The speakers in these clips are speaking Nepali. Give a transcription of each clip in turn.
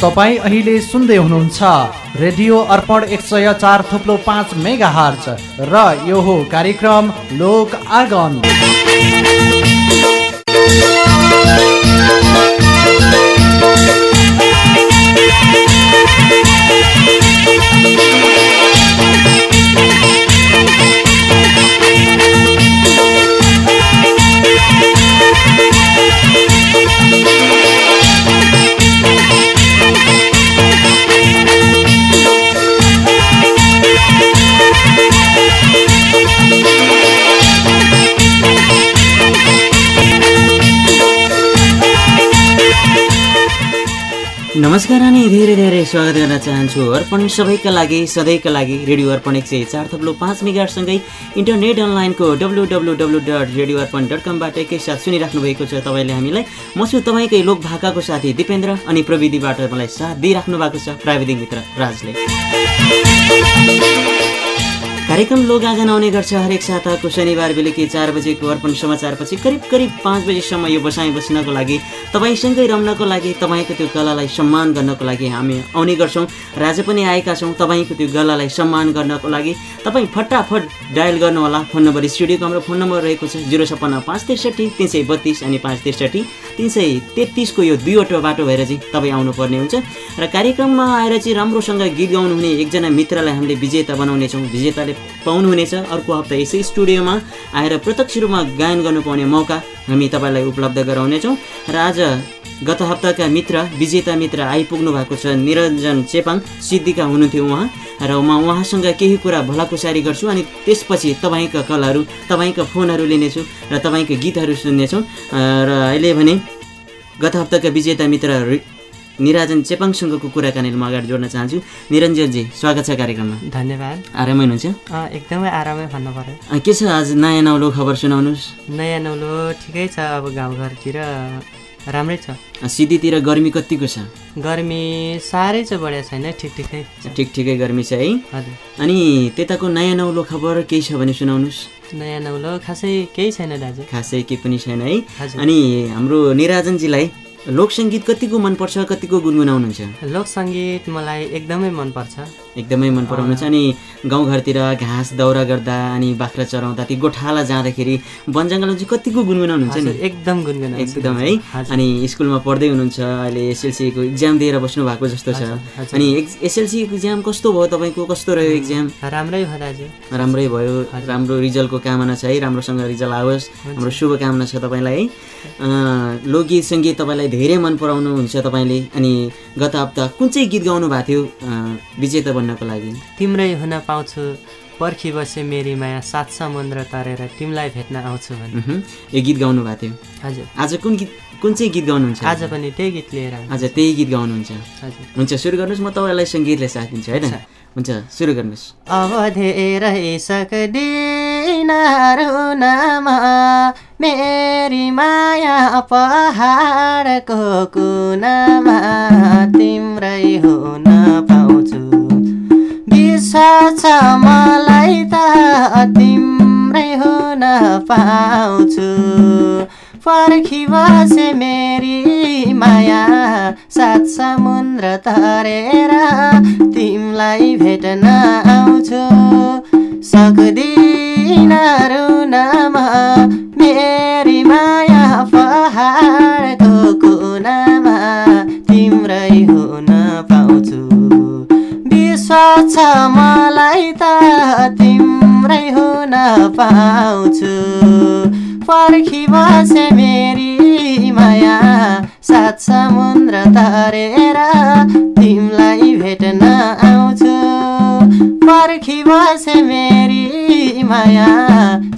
तपाईँ अहिले सुन्दै हुनुहुन्छ रेडियो अर्पण एक सय चार थुप्लो पाँच मेगा हर्च र यो हो कार्यक्रम लोक आगन। नमस्कार अनि धेरै धेरै स्वागत गर्न चाहन्छु अर्पण सबैका लागि सधैँका लागि रेडियो अर्पण एक सय चार थप्लो पाँच मिगाटसँगै इन्टरनेट अनलाइनको W W W dot radio Arpan dot कमबाट एकैसाथ सुनिराख्नु भएको छ तपाईँले हामीलाई। म छु तपाईँकै लोक भाकाको साथी दिपेन्द्र अनि प्रविधिबाट मलाई साथ दिइराख्नु भएको छ प्राविधिक मित्र राजले। कार्यक्रम लोक आँगन आउने गर्छ। हरेक साताको शनिबार बेलुकी चार बजेको अर्पण समाचारपछि करिब करिब पाँच बजीसम्म यो बसाइ बस्नको लागि तपाईँसँगै रम्नको लागि तपाईँको त्यो कलालाई सम्मान गर्नको लागि हामी आउने गर्छौँ। र आज पनि आएका छौँ तपाईँको त्यो गलालाई सम्मान गर्नको लागि। तपाईँ फटाफट डायल गर्नुहोला। फोन नम्बर स्टुडियोको हाम्रो फोन नम्बर रहेको छ जिरो छप्पन्न पाँच त्रिसठी तिन सय बत्तिस अनि पाँच त्रिसठी तिन सय तेत्तिसको यो दुईवटा बाटो भएर चाहिँ तपाईँ आउनुपर्ने हुन्छ। र कार्यक्रममा आएर चाहिँ राम्रोसँग गीत गाउनुहुने एकजना मित्रलाई हामीले विजेता बनाउनेछौँ। विजेताले पाउनुहुनेछ। अर्को हप्ता यसै स्टुडियोमा आएर प्रत्यक्ष रूपमा गायन गर्नु पाउने मौका हामी तपाईँलाई उपलब्ध गराउनेछौँ। र आज गत हप्ताका मित्र विजेता मित्र आइपुग्नु भएको छ निरञ्जन चेपाङ। सिद्धिका हुनुहुन्थ्यो उहाँ। र म उहाँसँग केही कुरा भलाकुसारी गर्छु अनि त्यसपछि तपाईँका कलहरू तपाईँका फोनहरू लिनेछु र तपाईँका गीतहरू सुन्नेछौँ। र अहिले भने गत हप्ताका विजेता मित्र निराजन चेपाङसँगको कुराकानीले म अगाडि जोड्न चाहन्छु। निरञ्जनजी स्वागत छ कार्यक्रममा। धन्यवाद। आरामै हुनुहुन्छ? एकदमै आरामै भन्नु पऱ्यो के छ आज? नयाँ नौलो खबर सुनाउनुहोस्। नयाँ नौलो ठिकै छ अब गाउँघरतिर राम्रै छ। सिधीतिर गर्मी कतिको छ? गर्मी साह्रै चाहिँ बढिया छैन ठिक ठिकै ठिक ठिकै गर्मी छ है? हजुर। अनि त्यताको नयाँ नौलो खबर केही छ भने सुनाउनुहोस्। नयाँ नौलो खासै केही छैन दाजु। खासै केही पनि छैन है। अनि हाम्रो निराजनजीलाई लोकसङ्गीत कतिको मनपर्छ कतिको गुनगुनाउनुहुन्छ? लोकसङ्गीत मलाई एकदमै मनपर्छ। एकदमै मन पराउनुहुन्छ अनि गाउँघरतिर घाँस दाउरा गर्दा अनि बाख्रा चराउँदा ती गोठाला जाँदाखेरि वन जङ्गलमा चाहिँ कतिको गुनगुनाउनुहुन्छ नि? एकदम गुनगुनाउँछु एकदम है। अनि स्कुलमा पढ्दै हुनुहुन्छ अहिले एसएलसीको इक्जाम दिएर बस्नु भएको जस्तो छ। अनि एसएलसीको इक्जाम कस्तो भयो तपाईँको? कस्तो रह्यो इक्जाम राम्रै हो दाजु। राम्रै भयो। राम्रो रिजल्टको कामना छ है। राम्रोसँग रिजल्ट आओस्। हाम्रो शुभकामना छ तपाईँलाई है। लोकगीत सङ्गीत तपाईँलाई धेरै मन पराउनुहुन्छ तपाईँले। अनि गत हप्ता कुन चाहिँ गीत गाउनु भएको थियो विजेता बन्नको लागि? तिम्रै हुन पाउँछु पर्खी बसे मेरी माया सात समुद्र तरेर तिमीलाई भेट्न आउँछु भने। यो गीत गाउनु भएको थियो। हजुर। आज कुन गीत कुन चाहिँ गीत गाउनुहुन्छ? आज पनि त्यही गीत लिएर आज त्यही गीत गाउनुहुन्छ। हुन्छ सुरु गर्नुहोस् म तपाईँलाई सङ्गीतले साथ दिन्छु होइन? हुन्छ सुरु गर्नुहोस्। अब धेरै सक्दिन रुनमा मेरी माया पहाडको कुनामा तिम्रै हुन पाउँछु। विश्वास छ मलाई त तिम्रै हुन पाउँछु। पर्खी बसे मेरी माया सात समुद्र तरेर। तिमीलाई भेट्न आउँछु। सक्दिन रुनमा मेरी माया पहाडको कुनामा तिम्रै हुन पाउँछु। विश्वास छ मलाई त तिम्रै हुन पाउँछु। पर्खी बसे मेरी माया सात समुद्र तरेर तिमीलाई भेट्न आउँछु पर्खी बसे मेरी माया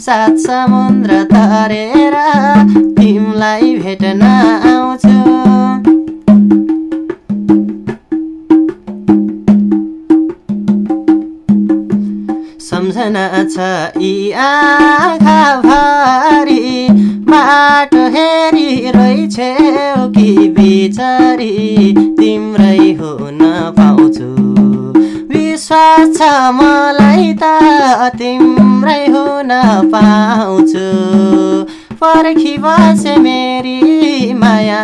सात समुद्र तरेर तिमीलाई भेट्न आउँछु छ भरि। बाटो हेरी रहेछौ कि बिचारी। तिम्रै हुन पाउँछु। विश्वास छ मलाई त तिम्रै हुन पाउँछु। पर्खी बसे मेरी माया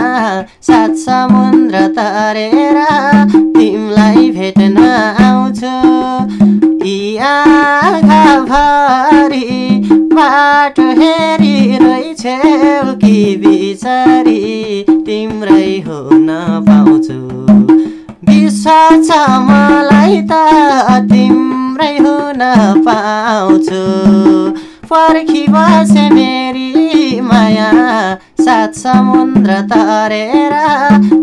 सात समुद्र तरेर। तिमीलाई भेट्न आउँछु। आँखाभरि बाटो हेरिरहेछौ कि बिचारी तिम्रै हुन पाउँछु। विश्वास मलाई त तिम्रै हुन पाउँछु। पर्खी बसे मेरी माया सात समुद्र तरेर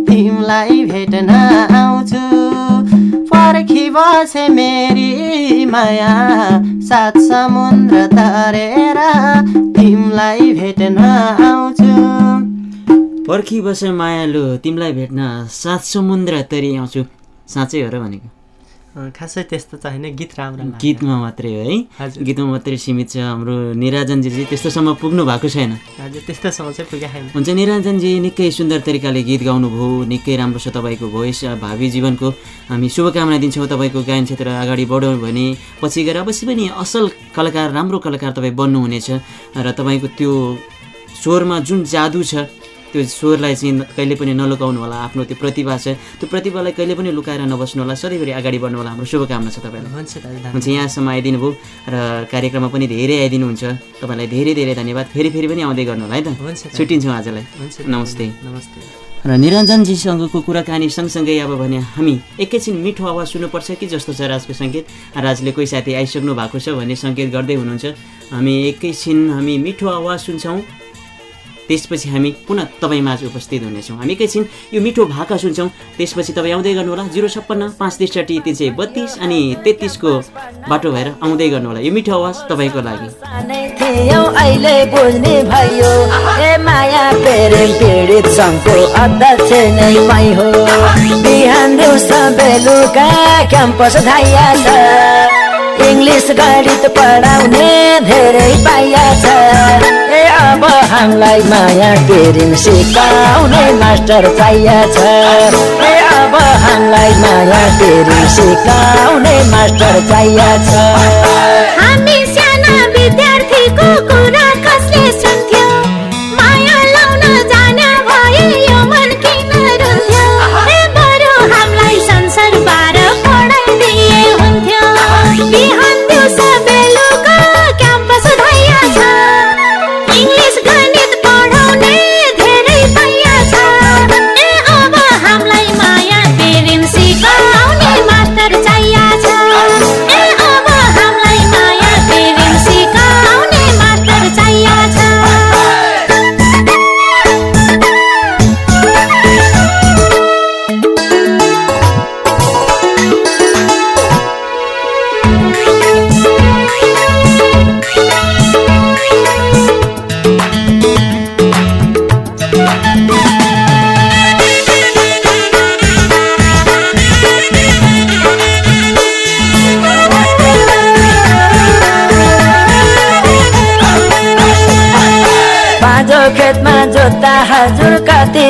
तिमीलाई भेट्न आउँछु। पर्खी बसे मेरी माया सात समुद्र तरेर तिमीलाई भेट्न आउँछु पर्खी बसे मायालु तिमीलाई भेट्न सात समुद्र तरी आउँछु साँच्चै हो र भनेको खासै त्यस्तो होइन गीत राम्रो। गीतमा मात्रै हो है। गीतमा मात्रै सीमित छ हाम्रो निराजनजी चाहिँ त्यस्तोसम्म पुग्नु भएको छैन। हजुर त्यस्तोसम्म चाहिँ पुगेको छैन। हुन्छ निरञ्जनजी निकै सुन्दर तरिकाले गीत गाउनुभयो निकै राम्रो छ तपाईँको भोइस भावी जीवनको। हामी शुभकामना दिन्छौँ तपाईँको गायन क्षेत्र अगाडि बढ्यो भने पछि गएर अवश्य पनि असल कलाकार राम्रो कलाकार तपाईँ बन्नुहुनेछ। र तपाईँको त्यो स्वरमा जुन जादु छ त्यो स्वरलाई चाहिँ कहिले पनि नलुकाउनु होला आफ्नो त्यो प्रतिभा छ त्यो प्रतिभालाई कहिले पनि लुकाएर नबस्नु होला सधैँभरि अगाडि बढ्नु होला। हाम्रो शुभकामना छ तपाईँलाई। हुन्छ। हुन्छ यहाँसम्म आइदिनु भयो र कार्यक्रममा पनि धेरै आइदिनुहुन्छ। तपाईँलाई धेरै धेरै धन्यवाद। फेरि फेरि पनि आउँदै गर्नु होला है त। हुन्छ। छुट्टिन्छौँ आजलाई। हुन्छ नमस्ते। नमस्ते। र निरञ्जनजीसँगको कुराकानी सँगसँगै अब भने हामी एकैछिन मिठो आवाज सुन्नुपर्छ कि जस्तो छ राजको सङ्केत राजले कोही साथी आइसक्नु भएको छ भन्ने सङ्केत गर्दै हुनुहुन्छ। हामी एकैछिन हामी मिठो आवाज सुन्छौँ। त्यसपछि हामी पुनः तपाईँ माझ उपस्थित हुनेछौँ। हामी एकैछिन यो मिठो भाका सुन्छौँ। त्यसपछि तपाईँ आउँदै गर्नुहोला। जिरो छप्पन्न पाँच त्रिसठी तिन सय बत्तिस अनि तेत्तिसको बाटो भएर आउँदै गर्नुहोला। यो मिठो आवाज तपाईँको लागि। इङ्ग्लिस गणित पढाउने धेरै पाइया छ। अब हामीलाई माया प्रेम सिकाउने मास्टर चाहिया छ। ए अब हामीलाई माया प्रेम सिकाउने मास्टर चाहिया छ। हामी साना विद्यार्थीको कुरा कसले सुन्थ्यो?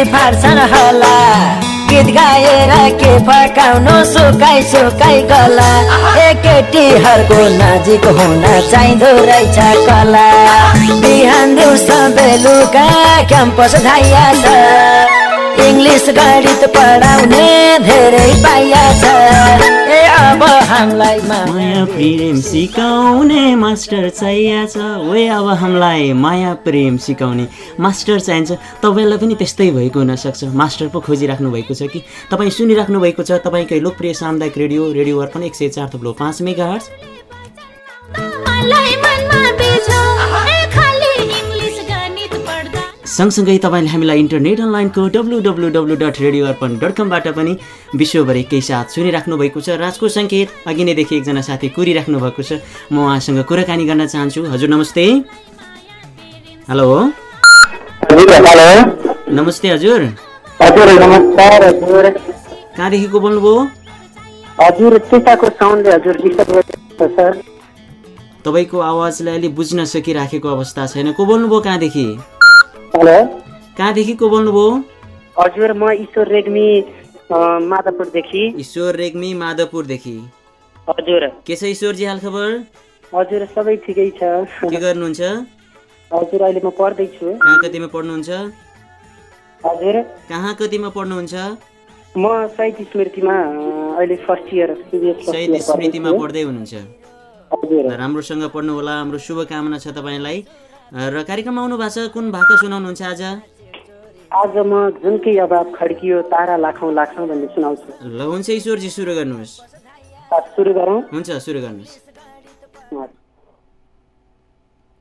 फार्छन् होला। गीत गाएर के फकाउनु सुकाइ सुकाइ गला। ए केटीहरूको नजिक हुन चाहिँदो रहेछ कला। बिहान दिउँसो बेलुका क्याम्पस धाइया इङ्ग्लिस गणित पढाउने धेरै पाइया छ ए अब हामीलाई माया प्रेम सिकाउने मास्टर चाहिएको छ। अब हामीलाई माया प्रेम सिकाउने मास्टर चाहिन्छ। तपाईँलाई पनि त्यस्तै भएको हुनसक्छ। मास्टर पो खोजिराख्नु भएको छ कि? तपाईँ सुनिराख्नु भएको छ तपाईँकै लोकप्रिय सामुदायिक रेडियो रेडियो अर्पण एक सय चार थप्लो पाँच मेगा हर्स सँगसँगै तपाईँले हामीलाई इन्टरनेट अनलाइनको W W W dot radio Arpan dot कमबाट पनि विश्वभरि केही साथ सुनिराख्नु भएको छ। राजको सङ्केत अघि नैदेखि एकजना साथी कुरिराख्नु भएको छ। म उहाँसँग कुराकानी गर्न चाहन्छु। हजुर नमस्ते। हेलो। नमस्ते हजुर। हजुर नमस्कार हजुर। कहाँदेखि को बोल्नुभयो? हजुर तपाईँको आवाजलाई अलि बुझ्न सकिराखेको अवस्था छैन। को बोल्नुभयो कहाँदेखि? हेलो। कहाँदेखि को बोल्नुभयो? हजुर म ईश्वर रेग्मी माधवपुरदेखि। ईश्वर रेग्मी माधवपुरदेखि। हजुर। के छ ईश्वरजी हालखबर? हजुर सबै ठिकै छ। के गर्नुहुन्छ? हजुर अहिले म पढ्दैछु। कहाँ कतिमा पढ्नुहुन्छ? हजुर। कहाँ कतिमा पढ्नुहुन्छ? म शहीद स्मृतिमा अहिले फर्स्ट इयर इयर स्मृतिमा। पढ्दै हुनुहुन्छ। हजुर। राम्रोसँग पढ्नु होला हाम्रो शुभकामना छ तपाईँलाई। र कार्यक्रममा आउनु भएको छ कुन भाका सुनाउनुहुन्छ आज? आज म जुनकै अभाव खड्कियो तारा लाखौँ लाखौँ भन्ने सुनाउँछु। ल हुन्छ ईश्वरजी सुरु गर्नुहोस्। सुरु गरौँ? हुन्छ सुरु गर्नुहोस्।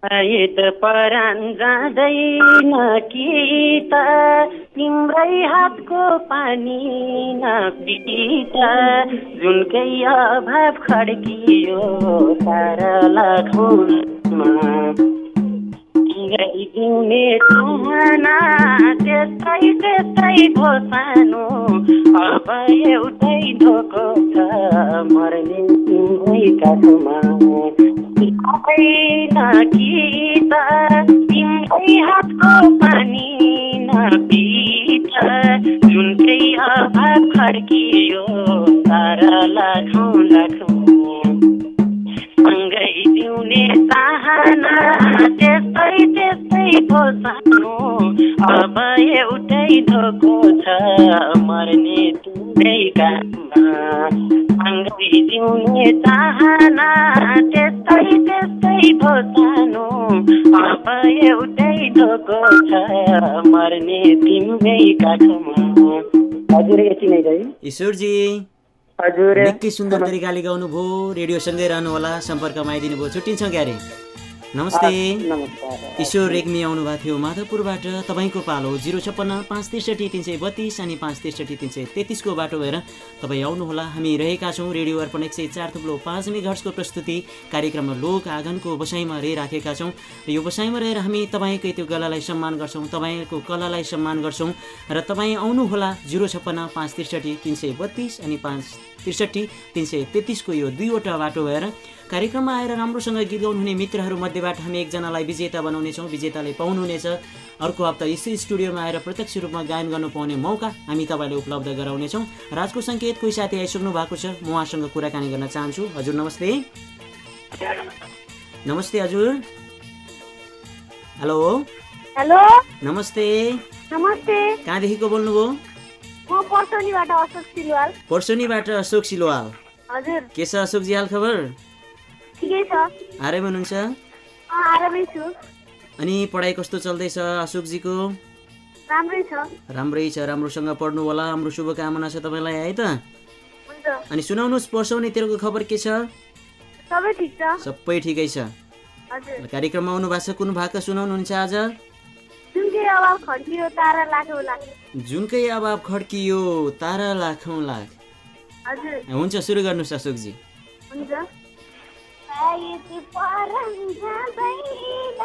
सायद परान जाँदैन कि त तिम्रै हातको पानी नपित जुनकै अभाव खड्कियो तारा लाखौँमा जिउने चाहना त्यस्तै त्यस्तै भो सानो अब एउटै धोको छ मर्ने तिम्रै काठोमा होइन कि त तिम्रै हातको पानी नपित जुनकै अभाव खड्कियो तारा लाखौँ लाखौँ। सँगै जिउने चाहना अब एउटै धोको छ मर्ने तिम्रै काममा। सँगै जिउने चाहना त्यस्तै त्यस्तै पो सानो। अब एउटै धोको छ मर्ने तिम्रै काठमा हजुर यति नै है ईश्वरजी हजुर। निकै सुन्दर तरिकाले गाउनुभयो रेडियोसँगै रहनुहोला सम्पर्कमा आइदिनु भयो छुट्टिन्छौँ क्यारे? नमस्ते। ईश्वर रेग्मी आउनुभएको थियो माधवपुरबाट। तपाईँको पालो जिरो छप्पन्न पाँच त्रिसठी तिन सय बत्तिस अनि पाँच त्रिसठी तिन सय तेत्तिसको बाटो भएर तपाईँ आउनुहोला। हामी रहेका छौँ रेडियो अर्पण एक सय चार थुप्रो पाँच मेघर्सको प्रस्तुति कार्यक्रममा लोक आँगनको बसाइमा रहिराखेका छौँ। र यो बसाइमा रहेर हामी तपाईँकै त्यो कलालाई सम्मान गर्छौँ तपाईँको कलालाई सम्मान गर्छौँ। र तपाईँ आउनुहोला जिरो छप्पन्न पाँच त्रिसठी तिन सय बत्तिस अनि पाँच त्रिसठी तिन सय तेत्तिसको यो दुईवटा बाटो भएर कार्यक्रममा आएर राम्रोसँग गीत गाउनुहुने मित्रहरू मध्येबाट हामी एकजनालाई विजेता बनाउनेछौँ। विजेताले पाउनुहुनेछ। अर्को हप्ता यसै स्टुडियोमा आएर प्रत्यक्ष रूपमा गायन गर्नु पाउने मौका हामी तपाईँलाई उपलब्ध गराउनेछौँ। राजको सङ्केत कोही साथी आइसक्नु भएको छ? म उहाँसँग कुराकानी गर्न चाहन्छु। हजुर नमस्ते। नमस्ते हजुर। हेलो। हेलो। नमस्ते। नमस्ते। कहाँदेखिको बोल्नुभयो? पर्सनीबाट अशोक सिलवाल। के छ अशोकजी हाल खबर? आराम हुनुहुन्छ? अनि पढाइ कस्तो चल्दैछ अशोकजीको? राम्रै छ। राम्रै छ राम्रोसँग पढ्नु होला हाम्रो शुभकामना छ तपाईँलाई है त? अनि सुनाउनुहोस् पर्साउने तेरोको खबर के छ? सबै ठिक छ। सबै ठिकै छ। कार्यक्रममा आउनु भएको छ कुन भाका सुनाउनुहुन्छ आज? जुनकै अभाव खड्कियो तारा लाखौँ लाख जुनकै अभाव खड्कियो तारा लाखौँ लाख हजुर। हुन्छ सुरु गर्नुहोस् अशोकजी। हुन्छ। परम जाँदैन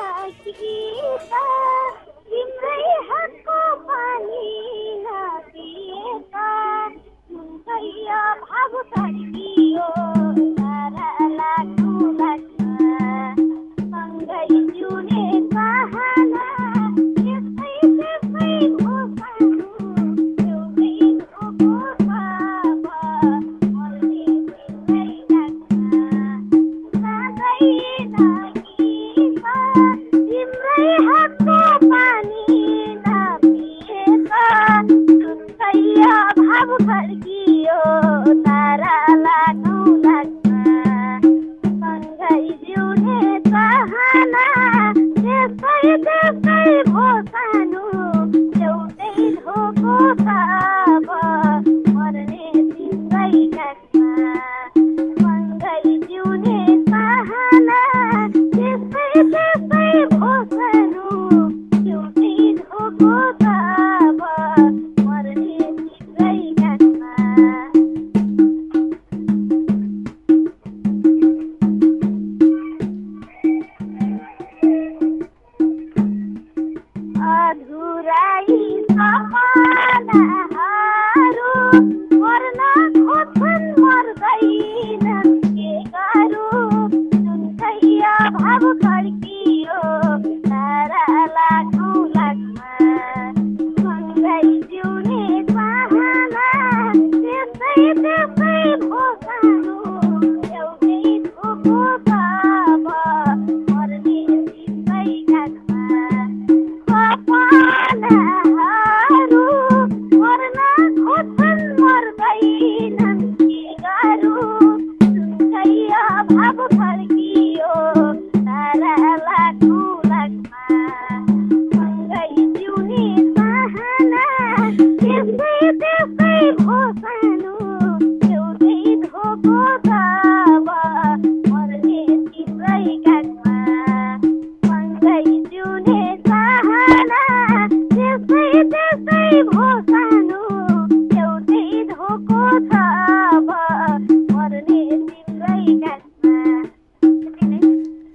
आपको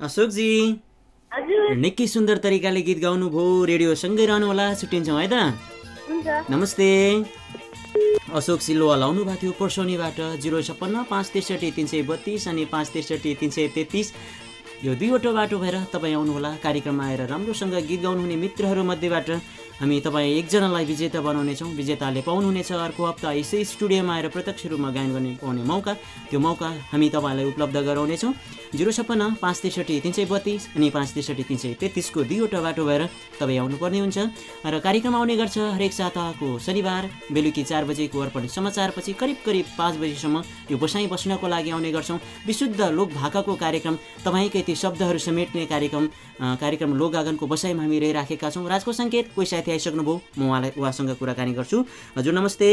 अशोकजी। निकै सुन्दर तरिकाले गीत गाउनुभयो रेडियोसँगै रहनुहोला छुट्टिन्छौँ है त। नमस्ते। अशोक सिल्वा लाउनु भएको थियो पर्सौनीबाट जिरो छप्पन्न पाँच त्रिसठी तिन सय बत्तिस अनि पाँच त्रिसठी तिन सय तेत्तिस। यो दुईवटा बाटो भएर तपाईँ आउनुहोला कार्यक्रममा आएर राम्रोसँग गीत गाउनुहुने मित्रहरूमध्येबाट हामी तपाईँ एकजनालाई विजेता बनाउनेछौँ। विजेताले पाउनुहुनेछ अर्को हप्ता यसै स्टुडियोमा आएर प्रत्यक्ष रूपमा गायन गर्ने पाउने मौका। त्यो मौका हामी तपाईँलाई उपलब्ध गराउनेछौँ। जिरो छप्पन्न पाँच त्रिसठी तिन सय बत्तिस अनि पाँच त्रिसठी तिन सय तेत्तिसको दुईवटा बाटो भएर तपाईँ आउनुपर्ने हुन्छ। र कार्यक्रम आउने गर्छ हरेक साताको शनिबार बेलुकी चार बजेको अर्पण समाचारपछि करिब करिब पाँच बजीसम्म यो बसाइ बस्नको लागि आउने गर्छौँ। विशुद्ध लोक भाकाको कार्यक्रम तपाईँकै ती शब्दहरू समेट्ने कार्यक्रम कार्यक्रम लोक आँगनको बसाइमा हामी रहिराखेका छौँ। राजको सङ्केत कोही आइसक्नुभयो म उहाँलाई उहाँसँग कुराकानी गर्छु। हजुर नमस्ते।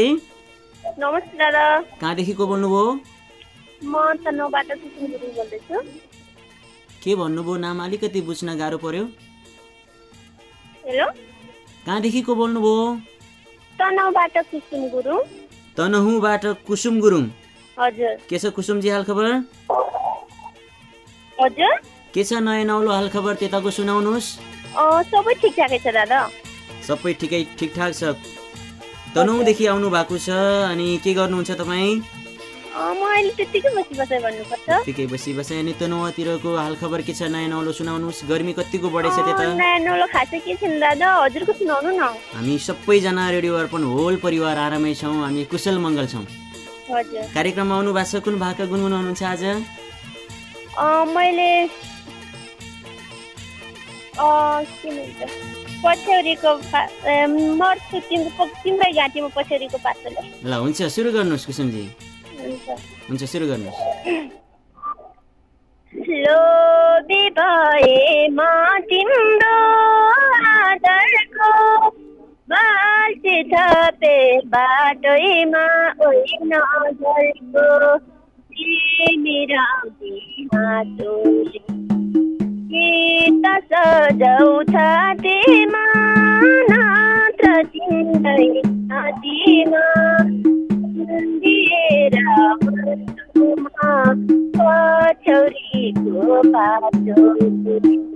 नमस्ते दादा। कहाँदेखिको बोल्नुभयो? म तनहुबाट बोल्दैछु। के भन्नुभयो? नाम अलिकति बुझ्न गाह्रो पर्यो। हेलो। कहाँदेखिको बोल्नुभयो? तनहुबाट सुकुम गुरुङ। तनहुँबाट कुसुम गुरुङ। हजुर। के छ कुसुमजी हालखबर हजुर। के छ नयाँ नौलो हालखबर त्यताको सुनाउनुहोस्। सबै ठिकठाकै छ दादा। सबै ठिकै ठिकठाक छ। तनहुँदेखि आउनु भएको छ अनि के गर्नुहुन्छ तपाईँ? ठिकै बसी बसाइ अनि हालखबर के छ? नयाँ नौलो सुनाउनुहोस्। गर्मी कतिको बढेछ त्यता सुनाउनु हामी सबैजना रेडियो अर्पण होल परिवार आरामै छौँ। हामी कुशल मङ्गल छौँ। कार्यक्रममा आउनु भएको छ? कुन भाका गुनगुनाउनुहुन्छ आज? मैले पछ्यौरीको मर्छु तिम्रो तिम्रै घाँटीमा पछ्यौरीको पातले। ल हुन्छ सुरु गर्नुहोस् कुसुमजी हुन्छ। हुन्छ सुरु गर्नुहोस्। लोभी भएमा तिम्रो आदरको बाल्टी थपे बाटैमा ओइ नजरको तिमी राम्री हातोले गीत सजाउ छातीमा नत्र दिएर मर्छुमा पछौरीको बाटो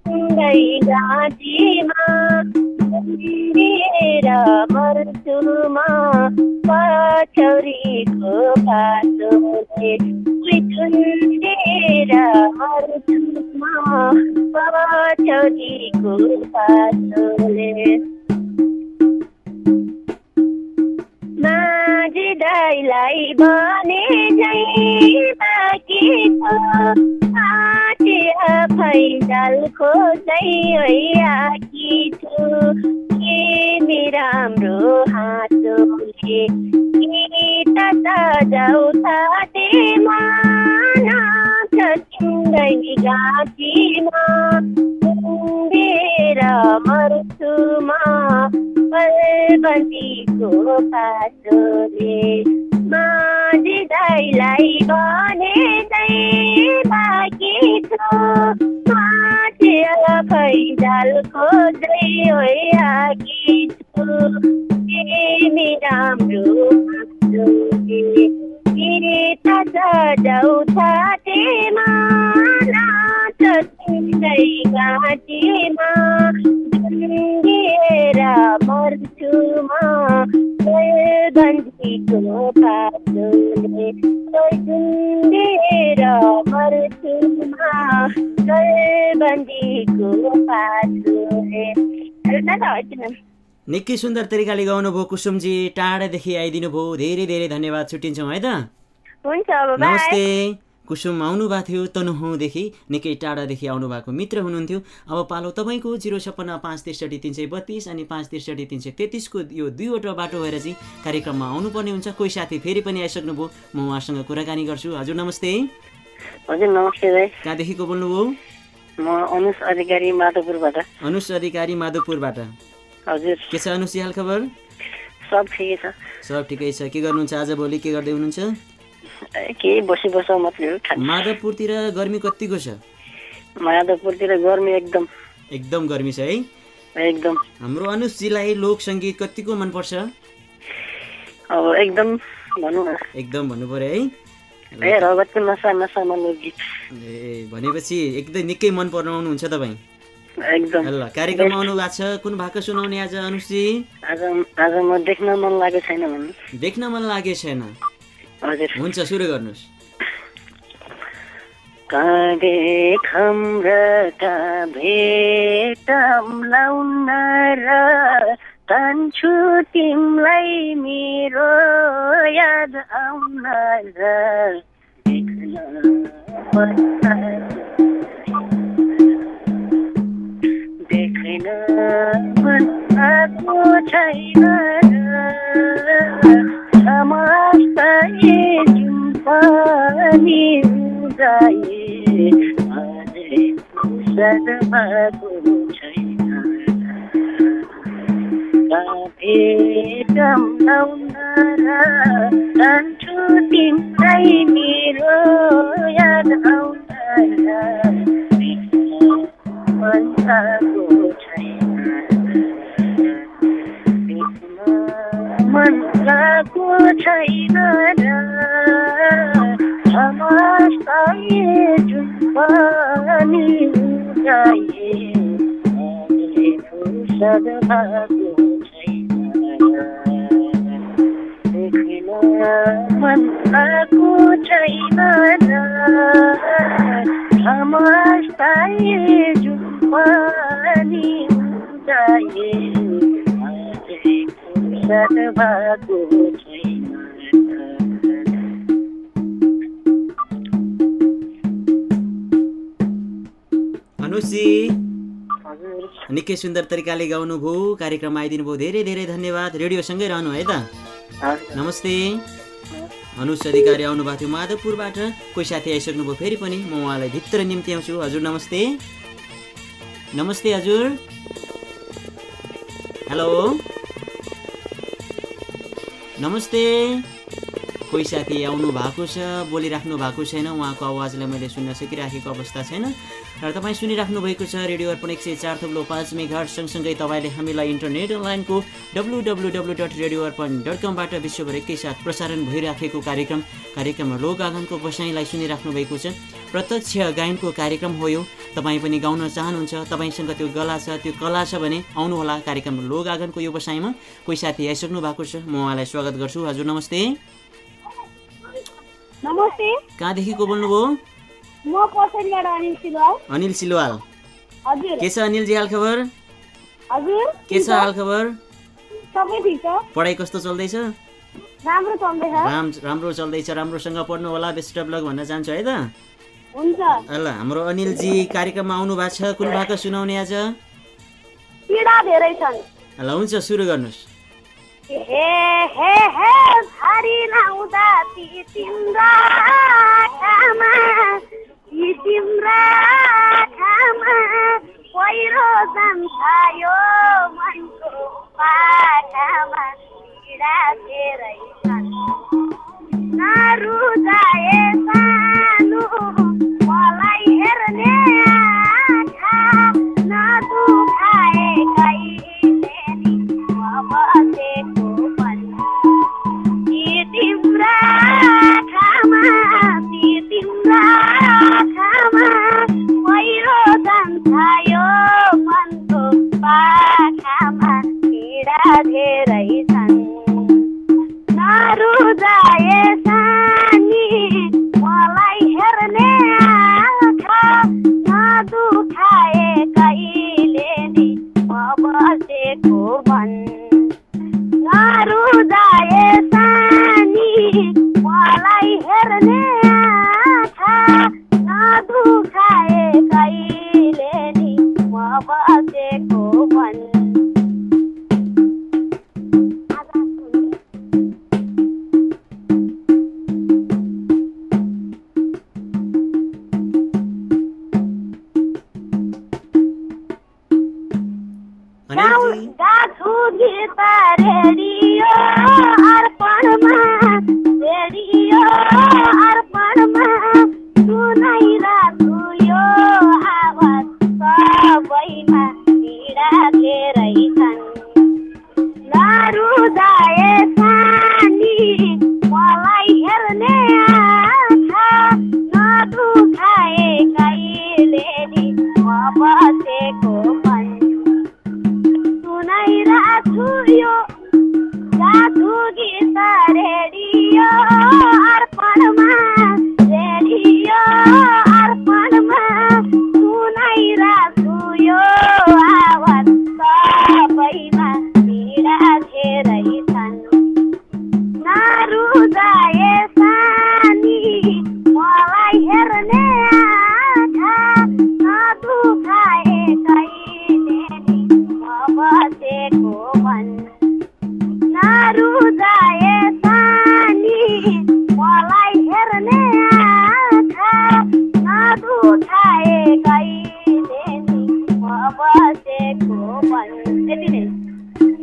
मर्छुमा पछौरीको पाटोले दिएर मर्छुमा पछौरीको पाटोले माझी दाइलाई भने झै बाँकी फैजाल खोज्दै आकी छु तिमी राम्रो हातोले गीत सजाउ छातीमा नाच तिम्रै घाँटीमा दिएर मर्छुमा बन्तीको पाटोले माझी दाइलाई भने बाँकी छ। माथि फैजाल खोज्दै आकी छु। तिमी राम्रो पाटोले गीत सजाउ छातीमा नाच मर्छुमा गन्धीको पाटोले दिएर मर्छुमा गन्धीको पाटोले दादा होइन निकै सुन्दर तरिकाले गाउनुभयो कुसुमजी टाढादेखि आइदिनु भयो धेरै धेरै धन्यवाद छुट्टिन्छौँ है त। हुन्छ नमस्ते। कुसुम आउनु भएको थियो तनहुँदेखि निकै टाढादेखि आउनु भएको मित्र हुनुहुन्थ्यो। अब पालो तपाईँको जिरो छप्पन्न पाँच त्रिसठी तिन सय बत्तिस अनि पाँच त्रिसठी तिन सय तेत्तिसको यो दुईवटा बाटो भएर चाहिँ कार्यक्रममा आउनुपर्ने हुन्छ। कोही साथी फेरि पनि आइसक्नुभयो। म उहाँसँग कुराकानी गर्छु। हजुर नमस्ते। हजुर नमस्ते कहाँदेखिको बोल्नुभयो? म अधिकारी माधवपुरबाट। अनुस अधिकारी माधवपुरबाट। हजुर। के छ अनुस हाल खबर सब ठिकै छ। सब ठिकै छ। के गर्नुहुन्छ? आज भोलि के गर्दै हुनुहुन्छ? केही बसी बस मात्रै हो माधवपुरतिर गर्मी कतिको छ? माधवपुरतिर गर्मी एकदम। एकदम गर्मी छ है? एकदम। हाम्रो अनुजजीलाई लोक सङ्गीत कतिको मनपर्छ? अब एकदम भनौँ न। एकदम भन्नु पऱ्यो है। ए रगतको नसा नसामा लोकगीत। ए भनेपछि एकदम निकै मन पराउनुहुन्छ तपाईँ। एकदम। ल कार्यक्रममा आउनु भएको छ। कुन भाका सुनाउने आज अनुजजी आज आज म देख्न मन लागेको छैन भन्नु। देख्न मन लागेको छैन। हजुर। हुन्छ सुरु गर्नुहोस्। र कहाँ भेटम लाउन र तान्छु तिमीलाई मेरो याद आउन र मन आएको छैन। समस्त जुन पनि फुर्सद भएको छैन। भेटम लाउन र जान्छु तिमीलाई मेरो याद भेट्न मन आएको छैन भेट्न मन लागेको छैन र समस्त जुन पनि गाए अझै फुर्सद भएको छैन देख्न मन हजुर निकै सुन्दर तरिकाले गाउनुभयो। कार्यक्रममा आइदिनु भयो धेरै धेरै धन्यवाद। रेडियोसँगै रहनु है त? नमस्ते। अनुज अधिकारी आउनु भएको थियो माधवपुरबाट। कोही साथी आइसक्नुभयो फेरि पनि म उहाँलाई भित्र निम्ति आउँछु हजुर नमस्ते। नमस्ते हजुर। हेलो। नमस्ते। कोही साथी आउनु भएको छ बोलिराख्नु भएको छैन उहाँको आवाजलाई मैले सुन्न सकिराखेको अवस्था छैन। तपाईँ सुनिराख्नु भएको छ रेडियो अर्पण एक सय चार थप्लो पाँच मेघाट सँगसँगै तपाईँले हामीलाई इन्टरनेट अनलाइनको W W W dot radio Arpan dot कमबाट विश्वभर एकैसाथ प्रसारण भइराखेको कार्यक्रम कार्यक्रममा लोक आँगनको बसाइँलाई सुनिराख्नु भएको छ। प्रत्यक्ष गायनको कार्यक्रम हो यो। तपाईँ पनि गाउन चाहनुहुन्छ तपाईँसँग त्यो गला छ त्यो कला छ भने आउनुहोला कार्यक्रम लोक आँगनको यो बसाइमा। कोही साथी आइसक्नु भएको छ म उहाँलाई स्वागत गर्छु। हजुर नमस्ते। नमस्ते। कहाँदेखि को बोल्नुभयो? अनिल सिलवाल? अनिल सिलवाल। हजुर। के छ अनिलजी हालखबर हजुर। के छ हालखबर सबै ठिक छ। पढाइ कस्तो चल्दैछ? राम्रो चल्दैछ। राम राम्रो चल्दैछ। राम्रोसँग पढ्नु होला बेस्ट अफ लक भन्न चाहन्छु है त? हुन्छ। ल हाम्रो अनिलजी कार्यक्रममा आउनु भएको छ। कुन भाका सुनाउने आज? पीडा धेरै छन्। ल हुन्छ सुरु गर्नुहोस्। हे हे हे भारी लाउँदा तिम्रा तिम्रा आँखामा पहिरो जान्छ यो मनको पाखामा पीडा धेरै छन् नरुजाए सानो मलाई हेर्ने रेडियो अर्पणमा रेडियो अर्पणमा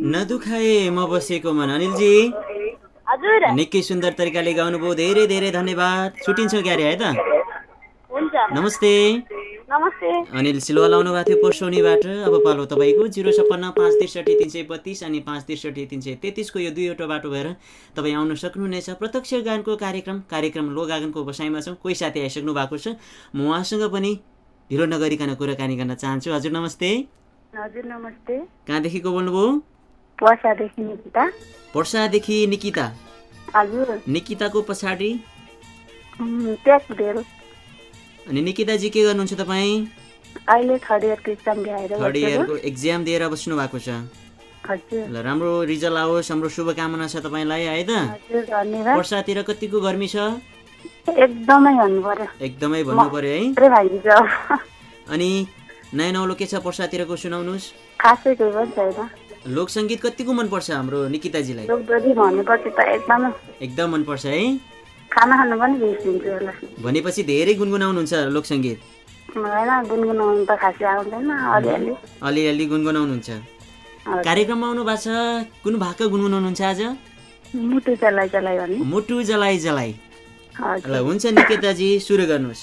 नदुखाए म बसेको मन अनिलजी हजुर। निकै सुन्दर तरिकाले गाउनुभयो। धेरै धेरै धन्यवाद। छुट्टिन्छ क्यारे है त? हुन्छ। नमस्ते। अनिल सिलवा लाउनु भएको थियो पर्सौनीबाट अब पालो तपाईँको जिरो छप्पन्न पाँच त्रिसठी तिन सय बत्तिस अनि पाँच त्रिसठी तिन सय तेत्तिसको यो दुईवटा बाटो भएर तपाईँ आउन सक्नुहुनेछ। प्रत्यक्ष गानको कार्यक्रम कार्यक्रम लोगागनको बसाइमा छौँ। कोही साथी आइसक्नु भएको छ। म उहाँसँग पनि ढिलो नगरिकन कुराकानी गर्न चाहन्छु। हजुर नमस्ते। हजुर नमस्ते। कहाँदेखि को बोल्नुभयो निकिता। पर्सादेखि निकिता। हजुर। निकिताको पछाडि? अनि निकिताजी के गर्नुहुन्छ तपाईँ? अहिले थर्ड इयरको इक्जाम भ्याएर थर्ड इयरको एक्जाम दिएर बस्नु भएको छ। ल राम्रो रिजल्ट आओस् हाम्रो शुभकामना छ तपाईँलाई है त? वर्षातिर कतिको गर्मी छ? एकदमै भन्नु पर्यो। एकदमै भन्नु पर्यो है? अनि नयाँ नौलो के छ वर्षातिरको सुनाउनुहोस्? खासै केही पनि छैन। लोकसङ्गीत कतिको मनपर्छ हाम्रो निकिताजीलाई? एकदम मनपर्छ है? खाना खानु पनि बिर्सिन्छु होला भनेपछि धेरै गुनगुनाउनुहुन्छ लोकसङ्गीत? होइन गुनगुनाउनु त खासै आउँदैन अलिअलि। अलिअलि गुनगुनाउनुहुन्छ। कार्यक्रममा आउनु भएको छ कुन भाका गुनगुनाउनुहुन्छ आज? मुटु मुटु जलाइ जलाइ। हजुर। ल हुन्छ निकिताजी सुरु गर्नुहोस्।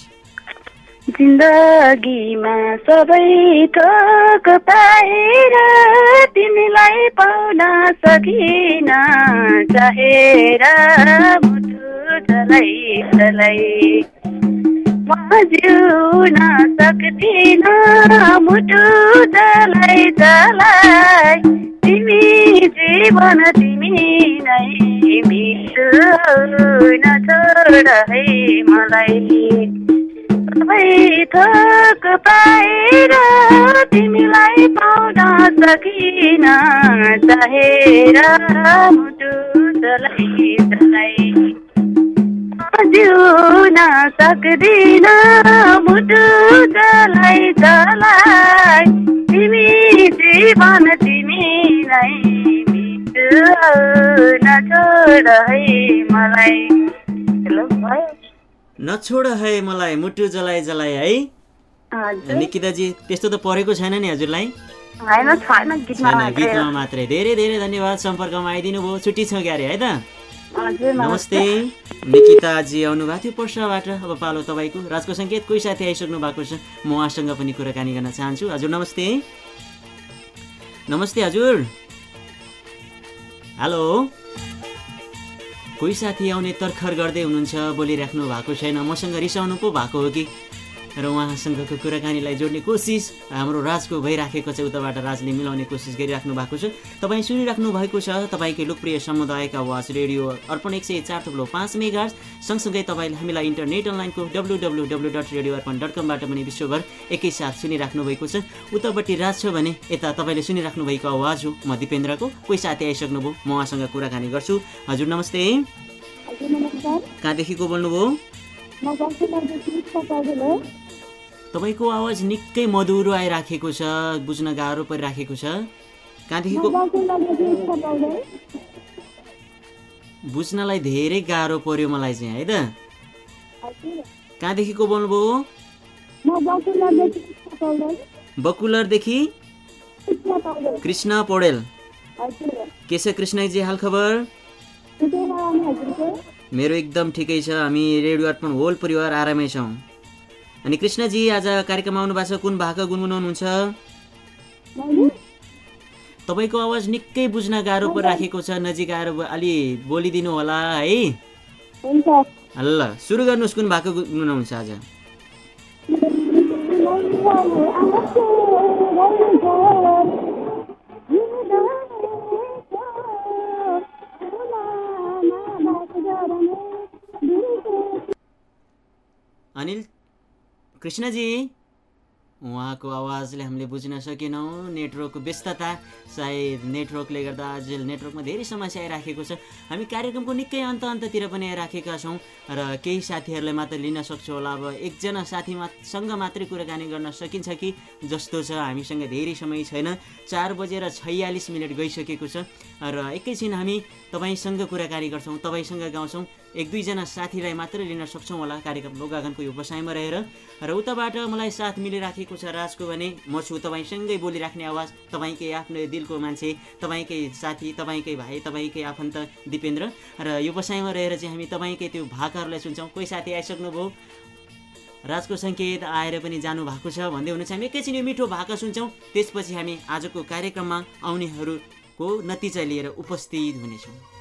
जिन्दगीमा सबै थोक पाएर तिमीलाई पाउन सकिन चाहेर मुटु जलाई म जिउन सक्दिन मुटु जलाई जलाई तिमी जीवन तिमी नै मिठो नछोड है मलाई। सबै थोक पाएर तिमीलाई पाउन सकिन चाहेर मुटु जलाई जलाई जिउन सक्दिन मुटु जलाई जलाई तिमी जीवन तिमीलाई मिठो नछोड है मलाई। नछोड है मलाई मुटु जलाइ जलाइ है। निकिताजी त्यस्तो त परेको छैन नि हजुरलाई? गीतमा मात्रै। धेरै धेरै धन्यवाद सम्पर्कमा आइदिनु भयो। छुट्टी छ क्यारे है त? नमस्ते। निकिताजी आउनु भएको थियो पर्साबाट। अब पालो तपाईँको राजको सङ्केत। कोही साथी आइसक्नु भएको छ। म उहाँसँग पनि कुराकानी गर्न चाहन्छु। हजुर नमस्ते। नमस्ते हजुर। हेलो। कोही साथी आउने तर्खर गर्दै हुनुहुन्छ बोलिराख्नु भएको छैन। मसँग रिसाउनु पो भएको हो कि? र उहाँसँगको कुराकानीलाई जोड्ने कोसिस हाम्रो राजको भइराखेको छ उताबाट राजले मिलाउने कोसिस गरिराख्नु भएको छ। तपाईँ सुनिराख्नु भएको छ तपाईँकै लोकप्रिय समुदायका आवाज रेडियो अर्पण एक सय चार थुप्रो पाँच मेगा सँगसँगै तपाईँले हामीलाई इन्टरनेट अनलाइनको W W W dot radio Arpan dot कमबाट पनि विश्वभर एकैसाथ सुनिराख्नु भएको छ। उतापट्टि राज छ भने यता तपाईँले सुनिराख्नु भएको आवाज हो म दिपेन्द्रको। कोही साथी आइसक्नुभयो म उहाँसँग कुराकानी गर्छु। हजुर नमस्ते। हजुर नमस्कार। कहाँदेखि को बोल्नुभयो तपाईँको आवाज निकै मधुरो आइराखेको छ बुझ्न गाह्रो परिराखेको छ। कहाँदेखिको? बुझ्नलाई धेरै गाह्रो पर्यो मलाई चाहिँ है त? कहाँदेखिको बोल्नुभयो? बकुलरदेखि? कृष्ण पौडेल। के छ कृष्णजी हाल खबर मेरो एकदम ठिकै छ हामी रेडियो अर्पण होल परिवार आरामै छौँ। अनि कृष्णजी आज कार्यक्रममा आउनु भएको छ कुन भाका गुनगुनाउनुहुन्छ? तपाईँको आवाज निकै बुझ्न गाह्रो राखेको छ नजिक आएर अलि बोलिदिनु होला है? ल सुरु गर्नुहोस् कुन भाका गुनगुनाउनुहुन्छ आज? अनिल कृष्णजी उहाँको आवाजले हामीले बुझ्न सकेनौँ। नेटवर्कको व्यस्तता सायद नेटवर्कले गर्दा आज नेटवर्कमा धेरै समस्या आइराखेको छ। हामी कार्यक्रमको निकै अन्त अन्ततिर पनि आइराखेका छौँ र केही साथीहरूलाई मात्र लिन सक्छौँ होला। अब एकजना साथी सँग मात्रै कुराकानी गर्न सकिन्छ कि? जस्तो छ हामीसँग धेरै समय छैन। चार बजेर छयालिस मिनट गइसकेको छ। र एकैछिन हामी तपाईँसँग कुराकानी गर्छौँ तपाईँसँग गाउँछौँ। एक दुईजना साथीलाई मात्रै लिन सक्छौँ होला कार्यक्रम लोकगागनको यो बसाइमा रहेर। र उताबाट मलाई साथ मिलिराखेको छ राजको भने म छु तपाईँसँगै बोलिराख्ने आवाज। तपाईँकै आफ्नो दिलको मान्छे तपाईँकै साथी तपाईँकै भाइ तपाईँकै आफन्त दिपेन्द्र। र यो बसाइमा रहेर चाहिँ हामी तपाईँकै त्यो भाकाहरूलाई सुन्छौँ। कोही साथी आइसक्नुभयो? राजको सङ्केत आएर पनि जानु भएको छ। भन्दै हुनुहुन्छ हामी एकैछिन यो मिठो भाका सुन्छौँ। त्यसपछि हामी आजको कार्यक्रममा आउनेहरूको नतिजा लिएर उपस्थित हुनेछौँ।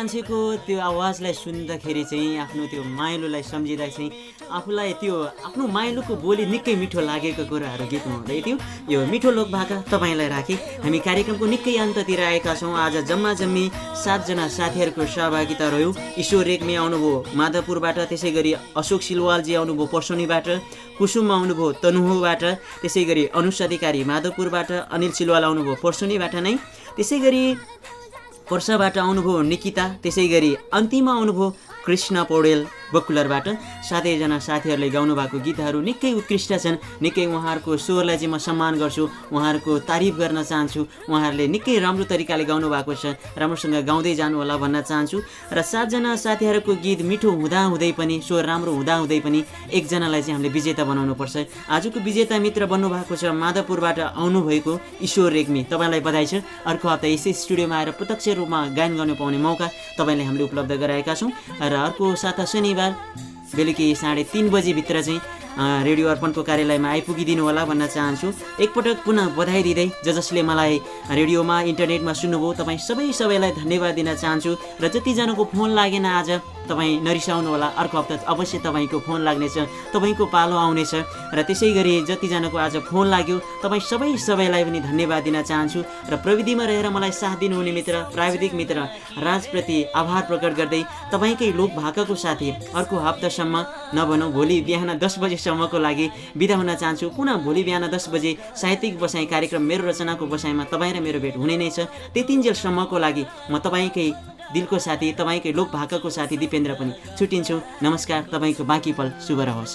मान्छेको त्यो आवाजलाई सुन्दाखेरि चाहिँ आफ्नो त्यो माइलोलाई सम्झिँदा चाहिँ आफूलाई त्यो आफ्नो माइलोको बोली निकै मिठो लागेको कुराहरू गीतमा हुँदै थियो। यो मिठो लोक भाका तपाईँलाई राखेँ। हामी कार्यक्रमको निकै अन्ततिर आएका छौँ। आज जम्मा जम्मी सातजना साथीहरूको सहभागिता रह्यो। ईश्वर रेग्मी आउनुभयो। माधवपुरबाट त्यसै गरी अशोक सिलवालजी आउनुभयो पर्सोनीबाट कुसुम आउनुभयो तनुहुबाट त्यसै गरी अनुष अधिकारी माधवपुरबाट अनिल सिलवाल आउनुभयो पर्सोनीबाट नै। त्यसै गरी पर्साबाट आउनुभयो निकिता त्यसै गरी अन्तिममा आउनुभयो कृष्ण पौडेल बकुलरबाट। सातैजना साथीहरूले गाउनु भएको गीतहरू निकै उत्कृष्ट छन्। निकै उहाँहरूको स्वरलाई चाहिँ म सम्मान गर्छु। उहाँहरूको तारिफ गर्न चाहन्छु। उहाँहरूले निकै राम्रो तरिकाले गाउनु भएको छ। राम्रोसँग गाउँदै जानु होला भन्न चाहन्छु। र सातजना साथीहरूको गीत मिठो हुँदाहुँदै पनि स्वर राम्रो हुँदाहुँदै पनि एकजनालाई चाहिँ हामीले विजेता बनाउनुपर्छ। आजको विजेता मित्र बन्नुभएको छ माधवपुरबाट आउनुभएको ईश्वर रेग्मी। तपाईँलाई बधाई छ। अर्को हप्ता यसै स्टुडियोमा आएर प्रत्यक्ष रूपमा गायन गर्नु पाउने मौका तपाईँलाई हामीले उपलब्ध गराएका छौँ। र अर्को साता शनिबार बेलुकी साढे तिन बजीभित्र चाहिँ रेडियो अर्पणको कार्यालयमा आइपुगिदिनु होला भन्न चाहन्छु। एकपटक पुनः बधाई दिँदै ज जसले मलाई रेडियोमा इन्टरनेटमा सुन्नुभयो तपाईँ सबै सबैलाई धन्यवाद दिन चाहन्छु। र जतिजनाको फोन लागेन आज तपाईँ नरिसाउनु होला। अर्को हप्ता अवश्य तपाईँको फोन लाग्नेछ तपाईँको पालो आउनेछ र त्यसै गरी जतिजनाको आज फोन लाग्यो तपाईँ सबै सबैलाई पनि धन्यवाद दिन चाहन्छु र प्रविधिमा रहेर मलाई साथ दिनुहुने मित्र प्राविधिक मित्र राजप्रति आभार प्रकट गर्दै तपाईँकै लोक भाकाको साथी अर्को हप्तासम्म नभनौँ भोलि बिहान दस बजेसम्मको लागि बिदा हुन चाहन्छु। पुनः भोलि बिहान दस बजे साहित्यिक बसाइ कार्यक्रम मेरो रचनाको बसाइमा तपाईँ र मेरो भेट हुने नै छ। त्यतिन्जेलसम्मको लागि म तपाईँकै दिलको साथी तपाईँकै लोक भाकाको साथी दिपेन्द्र पनि छुट्टिन्छु। नमस्कार तपाईँको बाँकी पल शुभ रहोस्।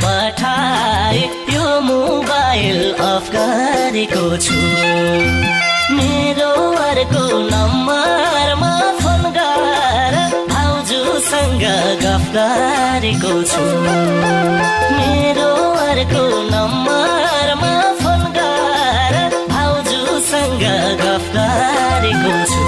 पठाए यो मोबाइल अफ छु। मेरो अर्को नम्बरमा फोन गर भाउजूसँग गफ गरेको छु। मेरो अर्को नम्बरमा फोन गर भाउजूसँग गफ गरेको छु